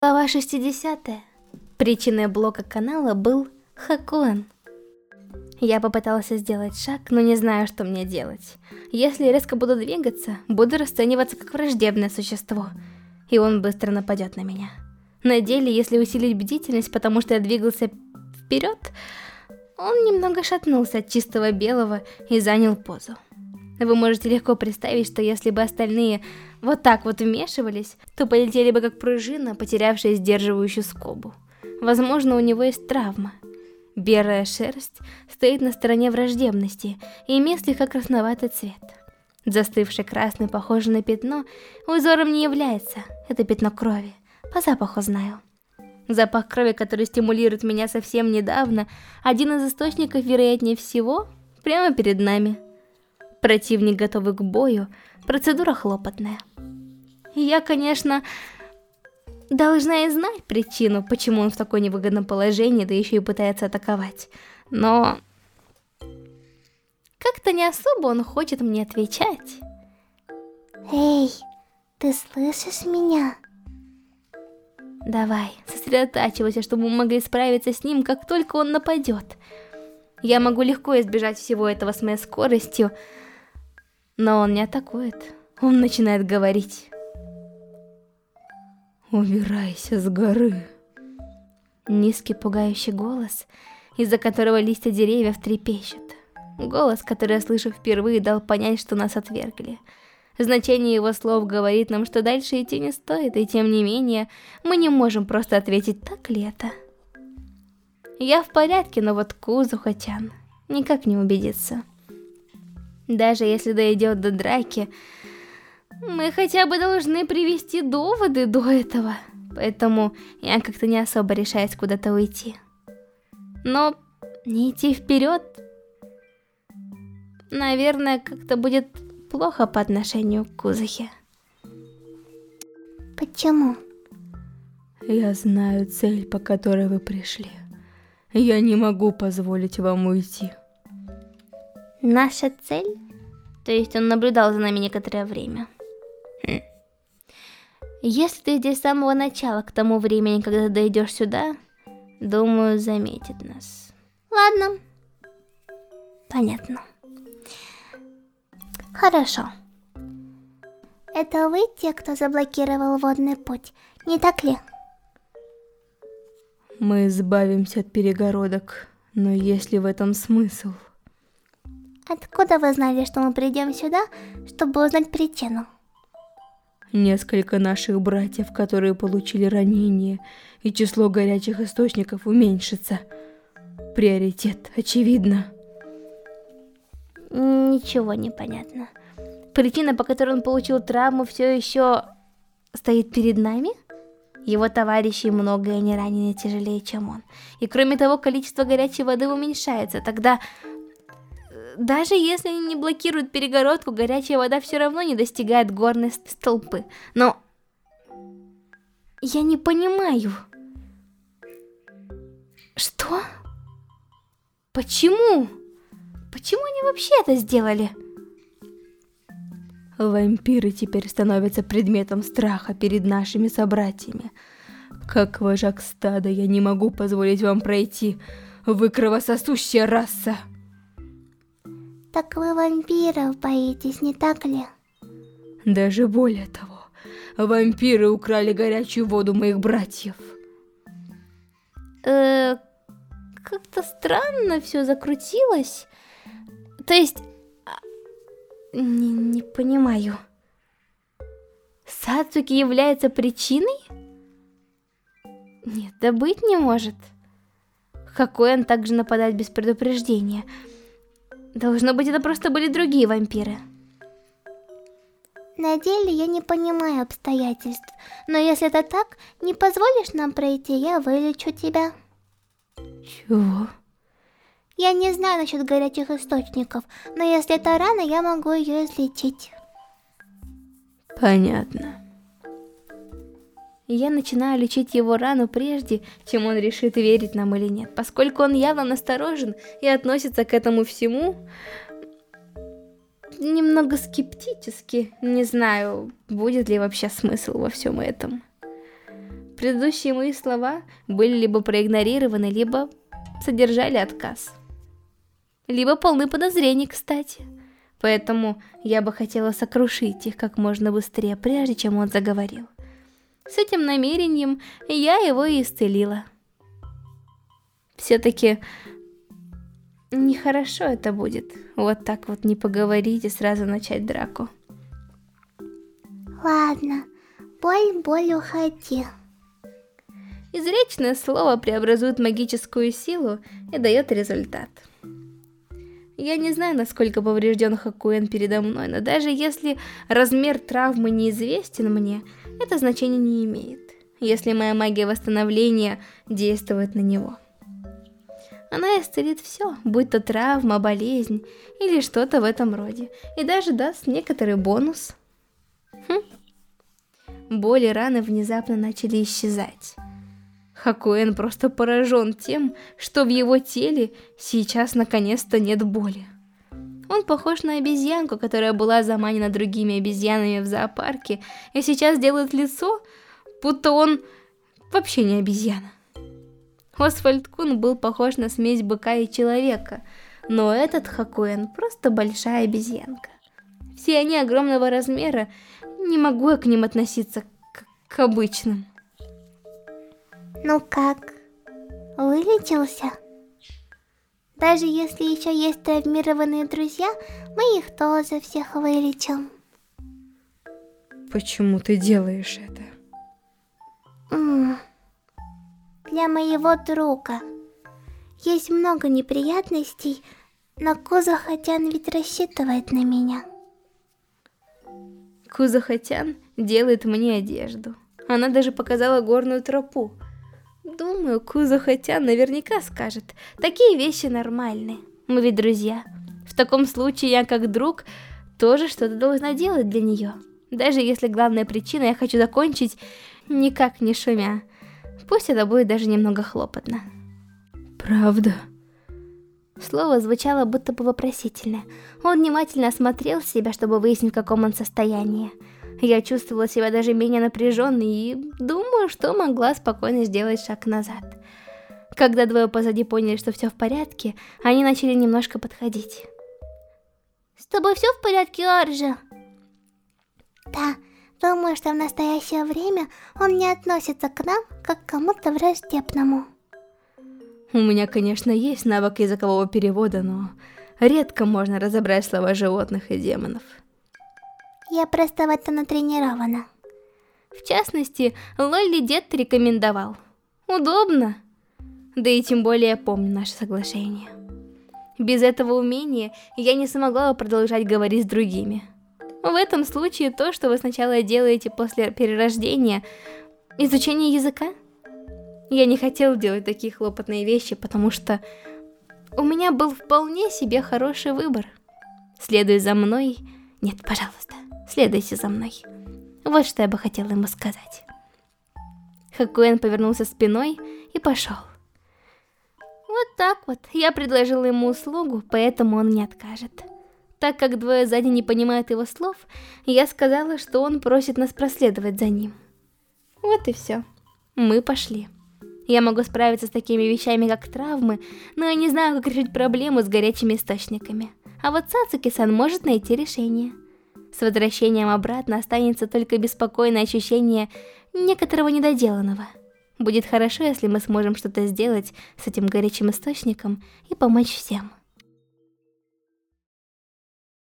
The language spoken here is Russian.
Глава 60. Причиной блока канала был Хакуэн. Я попытался сделать шаг, но не знаю, что мне делать. Если резко буду двигаться, буду расцениваться как враждебное существо, и он быстро нападет на меня. На деле, если усилить бдительность, потому что я двигался вперед, он немного шатнулся от чистого белого и занял позу. Вы можете легко представить, что если бы остальные вот так вот вмешивались, то полетели бы как пружина, потерявшая сдерживающую скобу. Возможно, у него есть травма. Белая шерсть стоит на стороне враждебности и имеет слегка красноватый цвет. Застывший красный, похожий на пятно, узором не является. Это пятно крови. По запаху знаю. Запах крови, который стимулирует меня совсем недавно, один из источников, вероятнее всего, прямо перед нами. Противник готовый к бою, процедура хлопотная. Я, конечно, должна и знать причину, почему он в такой невыгодном положении, да еще и пытается атаковать. Но... Как-то не особо он хочет мне отвечать. Эй, ты слышишь меня? Давай, сосредотачивайся, чтобы мы могли справиться с ним, как только он нападет. Я могу легко избежать всего этого с моей скоростью, но он не атакует. Он начинает говорить. Убирайся с горы. Низкий пугающий голос, из-за которого листья деревьев трепещут. Голос, который я слышу впервые, дал понять, что нас отвергли. Значение его слов говорит нам, что дальше идти не стоит, и тем не менее, мы не можем просто ответить, так ли это. Я в порядке, но вот Кузухатян никак не убедится. Даже если дойдет до драки, мы хотя бы должны привести доводы до этого. Поэтому я как-то не особо решаюсь куда-то уйти. Но не идти вперед, наверное, как-то будет плохо по отношению к Кузахе. Почему? Я знаю цель, по которой вы пришли. Я не могу позволить вам уйти. Наша цель? То есть он наблюдал за нами некоторое время. Если ты здесь с самого начала, к тому времени, когда дойдешь сюда, думаю, заметит нас. Ладно. Понятно. Хорошо. Это вы те, кто заблокировал водный путь, не так ли? Мы избавимся от перегородок, но есть ли в этом смысл? Откуда вы знали, что мы придем сюда, чтобы узнать причину? Несколько наших братьев, которые получили ранения, и число горячих источников уменьшится. Приоритет, очевидно. Ничего не понятно. Причина, по которой он получил травму, все еще стоит перед нами? Его товарищи много и они ранены тяжелее, чем он. И кроме того, количество горячей воды уменьшается. Тогда даже если они не блокируют перегородку, горячая вода все равно не достигает горной столпы. Но... Я не понимаю. Что? Почему? Почему они вообще это сделали? Вампиры теперь становятся предметом страха перед нашими собратьями. Как вожак стада я не могу позволить вам пройти. Вы кровососущая раса. Так вы вампиров боитесь, не так ли? Даже более того, вампиры украли горячую воду моих братьев. Э, как-то странно все закрутилось. То есть, а, не, не понимаю. Сацуки является причиной? Нет, да быть не может. Какой он также нападает без предупреждения? Должно быть, это просто были другие вампиры. На деле я не понимаю обстоятельств, но если это так, не позволишь нам пройти, я вылечу тебя. Чего? Я не знаю насчет горячих источников, но если это рана, я могу ее излечить. Понятно. Я начинаю лечить его рану прежде, чем он решит, верить нам или нет. Поскольку он явно насторожен и относится к этому всему немного скептически. Не знаю, будет ли вообще смысл во всем этом. Предыдущие мои слова были либо проигнорированы, либо содержали отказ. Либо полны подозрений, кстати. Поэтому я бы хотела сокрушить их как можно быстрее, прежде чем он заговорил. С этим намерением я его и исцелила. Все-таки нехорошо это будет, вот так вот не поговорить и сразу начать драку. Ладно, боль, боль, уходи. Изречное слово преобразует магическую силу и дает результат. Я не знаю, насколько поврежден Хакуэн передо мной, но даже если размер травмы неизвестен мне, это значения не имеет, если моя магия восстановления действует на него. Она исцелит все, будь то травма, болезнь или что-то в этом роде, и даже даст некоторый бонус. Хм. Боли раны внезапно начали исчезать. Хакуэн просто поражен тем, что в его теле сейчас наконец-то нет боли. Он похож на обезьянку, которая была заманена другими обезьянами в зоопарке, и сейчас делает лицо, будто он вообще не обезьяна. Освальд Кун был похож на смесь быка и человека, но этот Хакуэн просто большая обезьянка. Все они огромного размера, не могу я к ним относиться к, к обычным. Ну как? Вылечился? Даже если еще есть травмированные друзья, мы их тоже всех вылечим. Почему ты делаешь это? Для моего друга. Есть много неприятностей, но Кузахатян ведь рассчитывает на меня. Кузахатян делает мне одежду. Она даже показала горную тропу. Думаю, Кузу хотя наверняка скажет, такие вещи нормальные. Мы ведь друзья. В таком случае я как друг тоже что-то должна делать для нее. Даже если главная причина я хочу закончить никак не шумя. Пусть это будет даже немного хлопотно. Правда? Слово звучало будто бы вопросительно. Он внимательно осмотрел себя, чтобы выяснить, в каком он состоянии. Я чувствовала себя даже менее напряженной и думаю, что могла спокойно сделать шаг назад. Когда двое позади поняли, что все в порядке, они начали немножко подходить. С тобой все в порядке, Аржа? Да, думаю, что в настоящее время он не относится к нам, как к кому-то враждебному. У меня, конечно, есть навык языкового перевода, но редко можно разобрать слова животных и демонов. Я просто в этом натренирована. В частности, Лолли дед рекомендовал. Удобно. Да и тем более я помню наше соглашение. Без этого умения я не смогла бы продолжать говорить с другими. В этом случае то, что вы сначала делаете после перерождения, изучение языка. Я не хотела делать такие хлопотные вещи, потому что у меня был вполне себе хороший выбор. Следуй за мной. Нет, пожалуйста. Следуйте за мной. Вот что я бы хотела ему сказать. Хакуэн повернулся спиной и пошел. Вот так вот. Я предложила ему услугу, поэтому он не откажет. Так как двое сзади не понимают его слов, я сказала, что он просит нас проследовать за ним. Вот и все. Мы пошли. Я могу справиться с такими вещами, как травмы, но я не знаю, как решить проблему с горячими источниками. А вот Сацуки-сан может найти решение. С возвращением обратно останется только беспокойное ощущение некоторого недоделанного. Будет хорошо, если мы сможем что-то сделать с этим горячим источником и помочь всем.